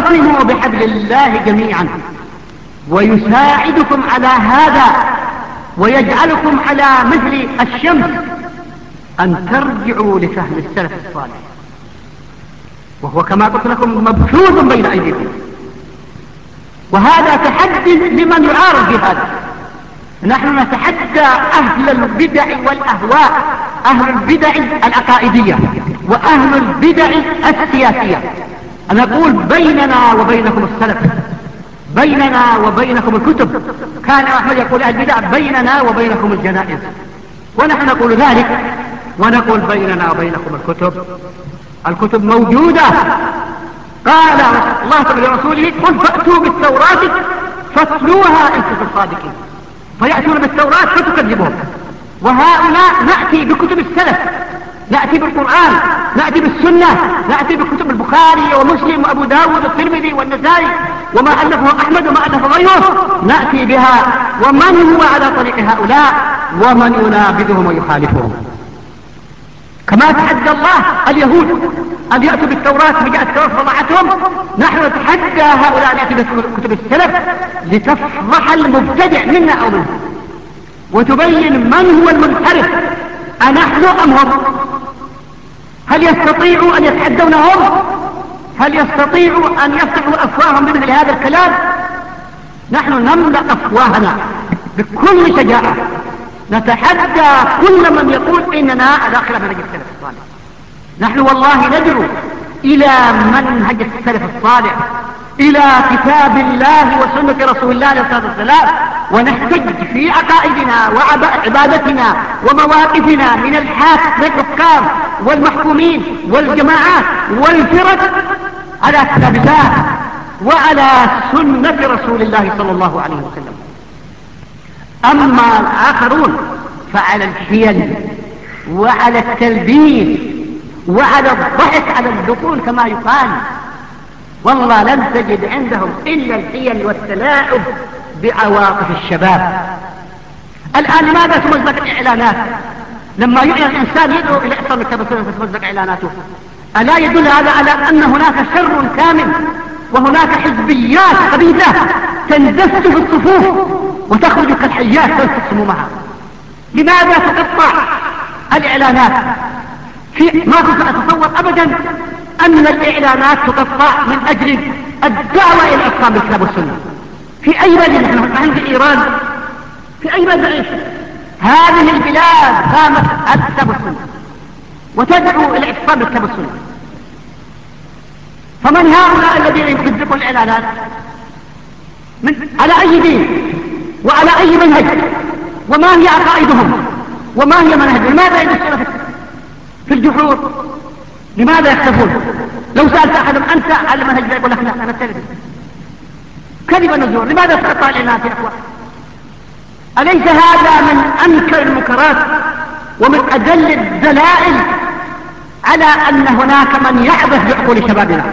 واعتصموا بحبل الله جميعا. ويساعدكم على هذا ويجعلكم على مثل الشمس. أن ترجعوا لفهم السلف الصالح. وهو كما قلت لكم مبثوث بين أيديكم. وهذا تحدي لمن يعارض في هذا نحن نتحدى أهل البدع والأهواء أهل البدع العقائدية وأهل البدع السياسية. نقول بيننا وبينكم السلف بيننا وبينكم الكتب. كان أحمد يقول البدع بيننا وبينكم الجنائز. ونحن نقول ذلك ونقول بيننا وبينكم الكتب. الكتب موجودة. قال الله تعالى لرسوله قل فأتوا بالتوراة فاتلوها إن كنتم صادقين فيأتون بالتوراة فتكذبهم وهؤلاء نأتي بكتب السلف. نأتي بالقرآن نأتي بالسنة نأتي بكتب البخاري ومسلم وأبو داود والترمذي والنسائي وما ألفه أحمد وما ألفه غيره. نأتي بها ومن هو على طريق هؤلاء؟ ومن ينابذهم ويخالفهم. كما تحدى الله اليهود أن يأتوا بالتوراة فجاءت التوراة فضعتهم نحن نتحدى هؤلاء أن يأتوا بكتب السلف لتفضح المبتدع منا أو منهم وتبين من هو المنحرف أنحن أم هم؟ هل يستطيعوا أن يتحدون هم هل يستطيعوا أن يفتحوا أفواههم بمثل هذا الكلام؟ نحن نملأ أفواهنا بكل شجاعة. نتحدى كل من يقول إننا على خلاف منهج السلف الصالح. نحن والله ندعو إلى منهج السلف الصالح إلى كتاب الله وسنة رسول الله عليه الصلاة والسلام ونحتج في عقائدنا وعبادتنا ومواقفنا من الحاكم والحكام. والمحكومين والجماعات والفرق على كتاب الله وعلى سنة رسول الله صلى الله عليه وسلم. أما الآخرون فعلى الحيل وعلى التلبيس وعلى الضحك على الدخول كما يقال. والله لن تجد عندهم إلا الحيل والتلاعب بعواطف الشباب. الآن لماذا تمزق الإعلانات؟ لما الإنسان يدعو إلى إحصان الكتاب فتمزق إعلاناته. ألا يدل هذا على أن هناك شر كامل وهناك حزبيات خبيثة تندس في الصفوف وتخرج كالحيات تلفت سمومها لماذا تقطع الإعلانات؟ في ما كنت أتصور أبدا أن الإعلانات تقطع من أجل الدعوة إلى إقام الكتاب والسنة في أي بلد نحن؟ في إيران. في أي بلد نعيش؟ هذه البلاد قامت والسنة وتدعو إلى الكتاب والسنة فمن هؤلاء الذين يصدقون الإعلانات؟ من على أي دين؟ وعلى أي منهج؟ وما هي عقائدهم؟ وما هي منهج لماذا يدسون في الجحور لماذا يختفون لو سألت أحدهم أنت على المنهج يقول لك أنا التلفز كذب النزور لماذا تقطع الإناث يا أخوان؟ أليس هذا من أنكر المنكرات ومن أدل الدلائل على أن هناك من يعبث بعقول شبابنا؟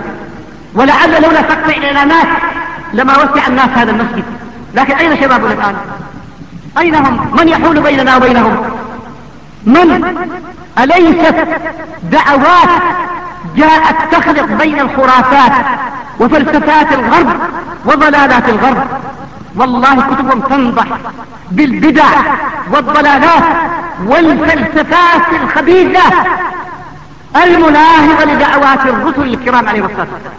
ولعل لولا تقطع الإعلانات لما وسع الناس هذا المسجد. لكن أين شبابنا الآن؟ أين هم؟ من يحول بيننا وبينهم؟ من؟ أليست دعوات جاءت تخلق بين الخرافات وفلسفات الغرب وضلالات الغرب؟ والله كتبهم تنضح بالبدع والضلالات والفلسفات الخبيثة المناهضة لدعوات الرسل الكرام عليه الصلاة والسلام.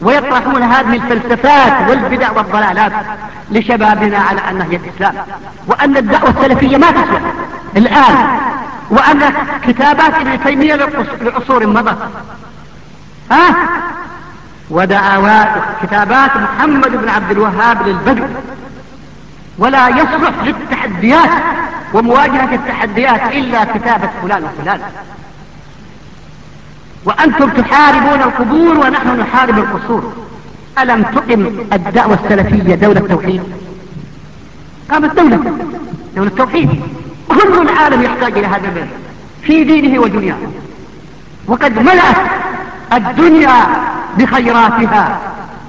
ويطرحون هذه الفلسفات والبدع والضلالات لشبابنا على أنها هي الإسلام وأن الدعوة السلفية ما تسوى. الآن وأن كتابات ابن تيمية لعصور مضت ها؟ ودعوات كتابات محمد بن عبد الوهاب للبدر ولا يصلح للتحديات ومواجهة التحديات إلا كتابة فلان وفلان. وأنتم تحاربون القبور ونحن نحارب القصور. ألم تقم الدعوة السلفية دولة توحيد قامت دولة دولة توحيد كل العالم يحتاج إلى هذا البيت في دينه ودنياه. وقد ملأت الدنيا بخيراتها.